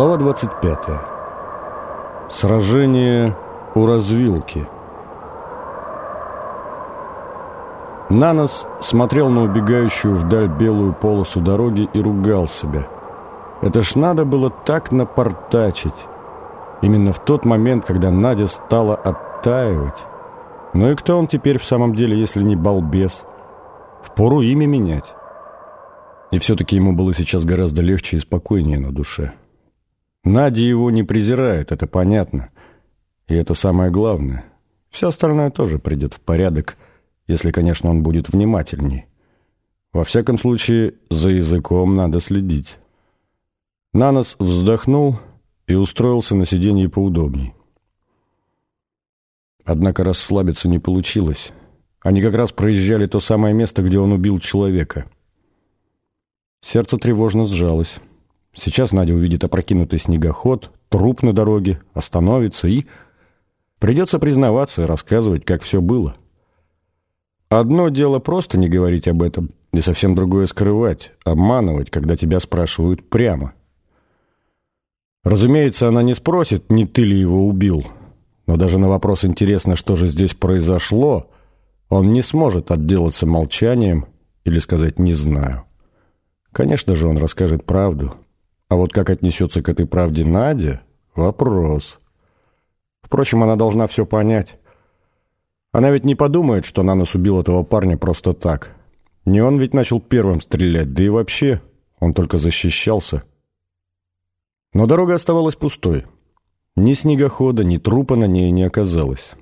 Глава 25. Сражение у развилки. Нанос смотрел на убегающую вдаль белую полосу дороги и ругал себя. Это ж надо было так напортачить. Именно в тот момент, когда Надя стала оттаивать. Ну и кто он теперь в самом деле, если не балбес? Впору имя менять. И все-таки ему было сейчас гораздо легче и спокойнее на душе. Надя его не презирает, это понятно. И это самое главное. Все остальное тоже придет в порядок, если, конечно, он будет внимательней. Во всяком случае, за языком надо следить. Нанос вздохнул и устроился на сиденье поудобней. Однако расслабиться не получилось. Они как раз проезжали то самое место, где он убил человека. Сердце тревожно сжалось. Сейчас Надя увидит опрокинутый снегоход, труп на дороге, остановится и... Придется признаваться и рассказывать, как все было. Одно дело просто не говорить об этом, и совсем другое скрывать, обманывать, когда тебя спрашивают прямо. Разумеется, она не спросит, не ты ли его убил. Но даже на вопрос «интересно, что же здесь произошло?» он не сможет отделаться молчанием или сказать «не знаю». Конечно же, он расскажет правду, а вот как отнесется к этой правде Надя – вопрос. Впрочем, она должна все понять. Она ведь не подумает, что Нанос убил этого парня просто так. Не он ведь начал первым стрелять, да и вообще, он только защищался. Но дорога оставалась пустой. Ни снегохода, ни трупа на ней не оказалось.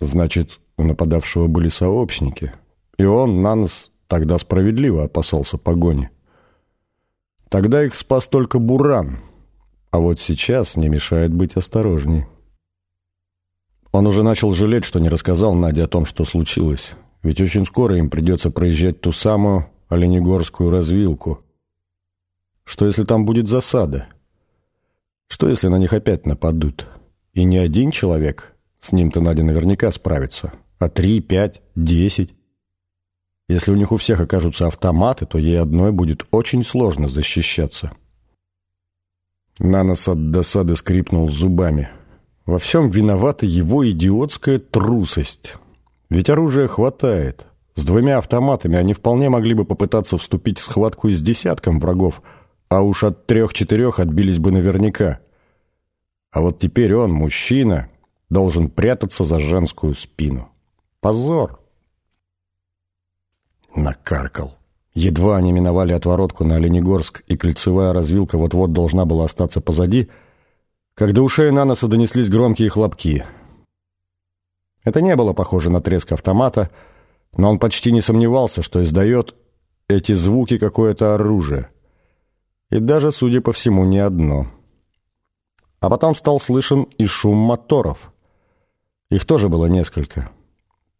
Значит, у нападавшего были сообщники. И он, Нанос, тогда справедливо опасался погони. Тогда их спас только Буран, а вот сейчас не мешает быть осторожней. Он уже начал жалеть, что не рассказал Наде о том, что случилось, ведь очень скоро им придется проезжать ту самую Оленегорскую развилку. Что если там будет засада? Что если на них опять нападут? И не один человек, с ним-то Надя наверняка справится, а три, пять, десять. Если у них у всех окажутся автоматы, то ей одной будет очень сложно защищаться. Нанос от досады скрипнул зубами. Во всем виновата его идиотская трусость. Ведь оружия хватает. С двумя автоматами они вполне могли бы попытаться вступить в схватку с десятком врагов, а уж от трех-четырех отбились бы наверняка. А вот теперь он, мужчина, должен прятаться за женскую спину. Позор! Накаркал. Едва они миновали отворотку на Оленегорск, и кольцевая развилка вот-вот должна была остаться позади, когда ушей Наноса донеслись громкие хлопки. Это не было похоже на треск автомата, но он почти не сомневался, что издает эти звуки какое-то оружие. И даже, судя по всему, не одно. А потом стал слышен и шум моторов. Их тоже было несколько.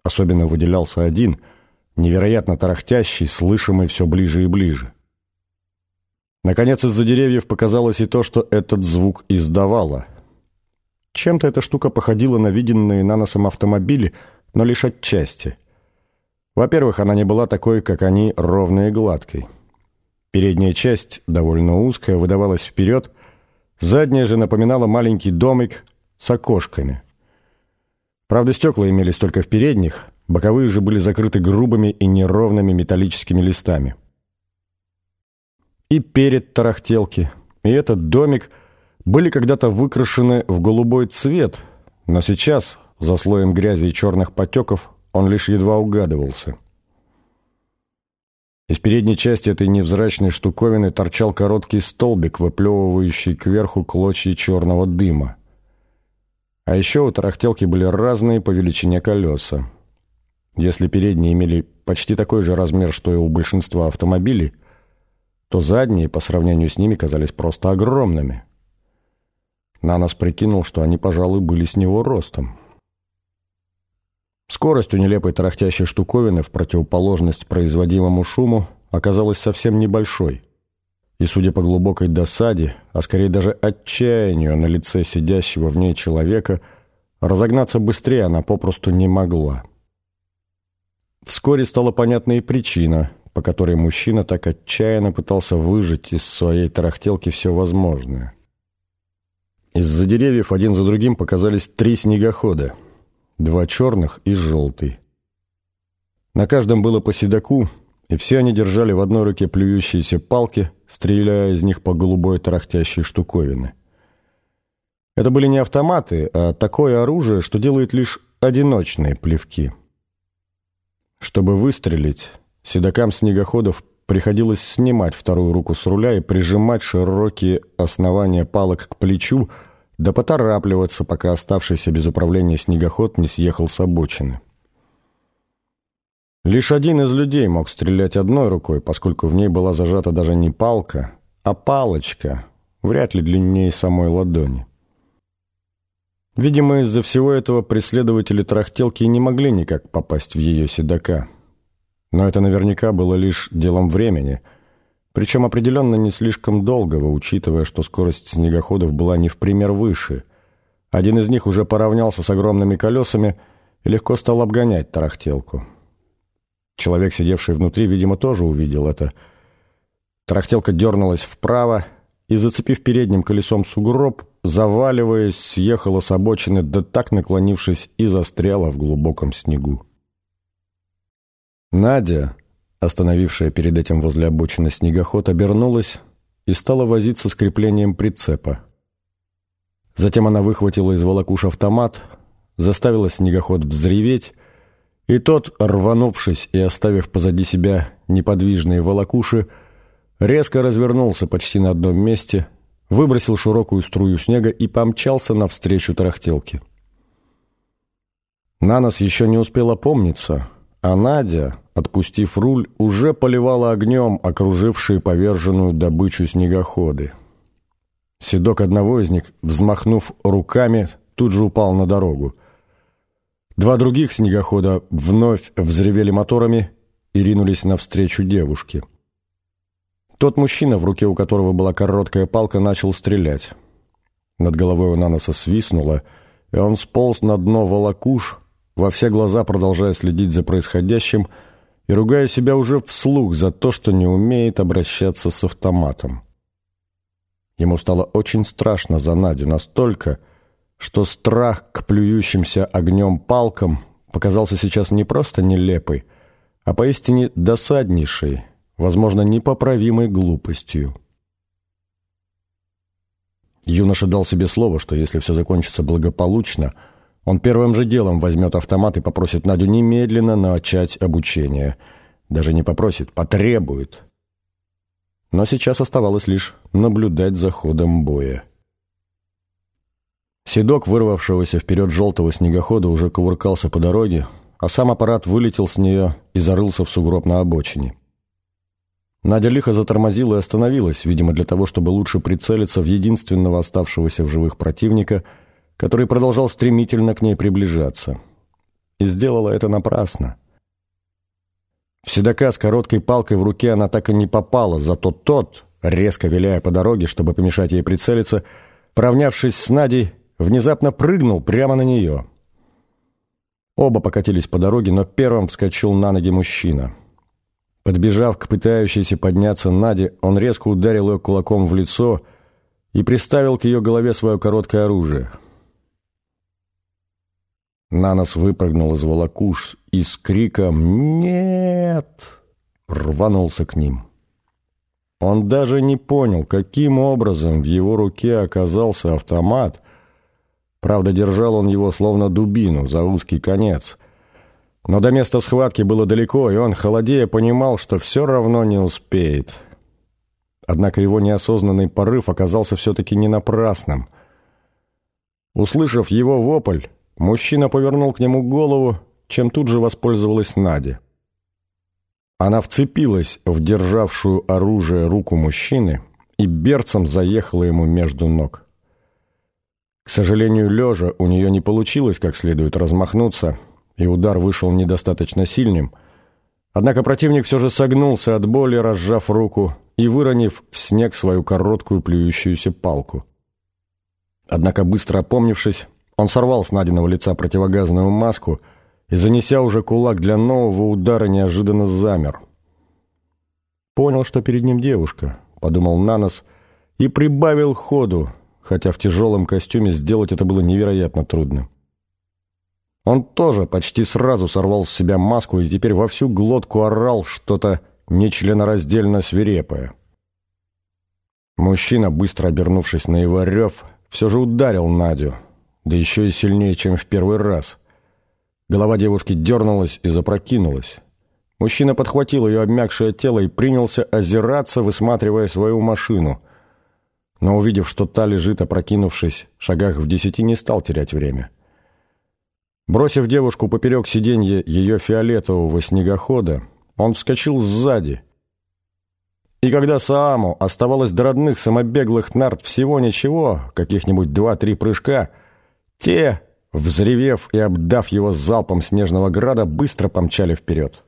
Особенно выделялся один — невероятно тарахтящий, слышимый все ближе и ближе. Наконец из-за деревьев показалось и то, что этот звук издавало. Чем-то эта штука походила на виденные наносом автомобили, но лишь отчасти. Во-первых, она не была такой, как они, ровной и гладкой. Передняя часть, довольно узкая, выдавалась вперед, задняя же напоминала маленький домик с окошками. Правда, стекла имелись только в передних, Боковые же были закрыты грубыми и неровными металлическими листами. И перед тарахтелки, и этот домик были когда-то выкрашены в голубой цвет, но сейчас, за слоем грязи и черных потеков, он лишь едва угадывался. Из передней части этой невзрачной штуковины торчал короткий столбик, выплевывающий кверху клочья черного дыма. А еще у тарахтелки были разные по величине колеса. Если передние имели почти такой же размер, что и у большинства автомобилей, то задние по сравнению с ними казались просто огромными. Нанос прикинул, что они, пожалуй, были с него ростом. Скорость у нелепой тарахтящей штуковины в противоположность производимому шуму оказалась совсем небольшой. И, судя по глубокой досаде, а скорее даже отчаянию на лице сидящего в ней человека, разогнаться быстрее она попросту не могла. Вскоре стала понятна и причина, по которой мужчина так отчаянно пытался выжать из своей тарахтелки все возможное. Из-за деревьев один за другим показались три снегохода, два черных и желтый. На каждом было по седаку, и все они держали в одной руке плюющиеся палки, стреляя из них по голубой тарахтящей штуковины. Это были не автоматы, а такое оружие, что делает лишь одиночные плевки. Чтобы выстрелить, седокам снегоходов приходилось снимать вторую руку с руля и прижимать широкие основания палок к плечу, да поторапливаться, пока оставшийся без управления снегоход не съехал с обочины. Лишь один из людей мог стрелять одной рукой, поскольку в ней была зажата даже не палка, а палочка, вряд ли длиннее самой ладони. Видимо, из-за всего этого преследователи трахтелки не могли никак попасть в ее седока. Но это наверняка было лишь делом времени, причем определенно не слишком долгого, учитывая, что скорость снегоходов была не в пример выше. Один из них уже поравнялся с огромными колесами и легко стал обгонять тарахтелку. Человек, сидевший внутри, видимо, тоже увидел это. Тарахтелка дернулась вправо и, зацепив передним колесом сугроб, заваливаясь, съехала с обочины, да так наклонившись и застряла в глубоком снегу. Надя, остановившая перед этим возле обочины снегоход, обернулась и стала возиться с креплением прицепа. Затем она выхватила из волокуш автомат, заставила снегоход взреветь, и тот, рванувшись и оставив позади себя неподвижные волокуши, резко развернулся почти на одном месте, выбросил широкую струю снега и помчался навстречу тарахтелке. Нанос еще не успела помниться, а Надя, отпустив руль, уже поливала огнем окружившие поверженную добычу снегоходы. Седок одного из них, взмахнув руками, тут же упал на дорогу. Два других снегохода вновь взревели моторами и ринулись навстречу девушке. Тот мужчина, в руке у которого была короткая палка, начал стрелять. Над головой у Наноса свистнуло, и он сполз на дно волокуш, во все глаза продолжая следить за происходящим и ругая себя уже вслух за то, что не умеет обращаться с автоматом. Ему стало очень страшно за Надю, настолько, что страх к плюющимся огнем палкам показался сейчас не просто нелепой, а поистине досаднейшей, возможно, непоправимой глупостью. Юноша дал себе слово, что если все закончится благополучно, он первым же делом возьмет автомат и попросит Надю немедленно начать обучение. Даже не попросит, потребует. Но сейчас оставалось лишь наблюдать за ходом боя. Седок, вырвавшегося вперед желтого снегохода, уже кувыркался по дороге, а сам аппарат вылетел с нее и зарылся в сугроб на обочине. Надя лихо затормозила и остановилась, видимо, для того, чтобы лучше прицелиться в единственного оставшегося в живых противника, который продолжал стремительно к ней приближаться. И сделала это напрасно. В седока с короткой палкой в руке она так и не попала, зато тот, резко виляя по дороге, чтобы помешать ей прицелиться, поравнявшись с Надей, внезапно прыгнул прямо на нее. Оба покатились по дороге, но первым вскочил на ноги мужчина. Подбежав к пытающейся подняться Наде, он резко ударил ее кулаком в лицо и приставил к ее голове свое короткое оружие. Нанос выпрыгнул из волокуш и с криком «Нет!» рванулся к ним. Он даже не понял, каким образом в его руке оказался автомат, Правда, держал он его словно дубину за узкий конец. Но до места схватки было далеко, и он, холодея, понимал, что все равно не успеет. Однако его неосознанный порыв оказался все-таки не напрасным. Услышав его вопль, мужчина повернул к нему голову, чем тут же воспользовалась Надя. Она вцепилась в державшую оружие руку мужчины и берцем заехала ему между ног. К сожалению, лежа у нее не получилось как следует размахнуться, и удар вышел недостаточно сильным. Однако противник все же согнулся от боли, разжав руку и выронив в снег свою короткую плюющуюся палку. Однако, быстро опомнившись, он сорвал с Надиного лица противогазную маску и, занеся уже кулак для нового удара, неожиданно замер. Понял, что перед ним девушка, подумал Нанос и прибавил ходу, хотя в тяжелом костюме сделать это было невероятно трудно. Он тоже почти сразу сорвал с себя маску и теперь во всю глотку орал что-то нечленораздельно свирепое. Мужчина, быстро обернувшись на его рев, все же ударил Надю, да еще и сильнее, чем в первый раз. Голова девушки дернулась и запрокинулась. Мужчина подхватил ее обмякшее тело и принялся озираться, высматривая свою машину. Но увидев, что та лежит, опрокинувшись, шагах в десяти не стал терять время. Бросив девушку поперек сиденья ее фиолетового снегохода, он вскочил сзади. И когда Сааму оставалось до родных самобеглых нарт всего ничего, каких-нибудь два-три прыжка, те, взревев и обдав его залпом снежного града, быстро помчали вперед.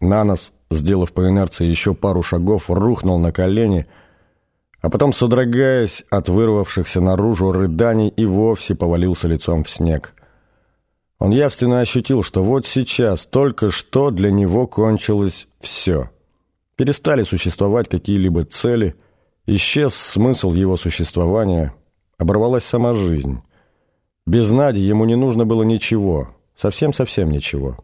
Нанос, сделав по инерции еще пару шагов, рухнул на колени, а потом, содрогаясь от вырвавшихся наружу рыданий, и вовсе повалился лицом в снег. Он явственно ощутил, что вот сейчас, только что для него кончилось все. Перестали существовать какие-либо цели, исчез смысл его существования, оборвалась сама жизнь. Без Нади ему не нужно было ничего, совсем-совсем ничего.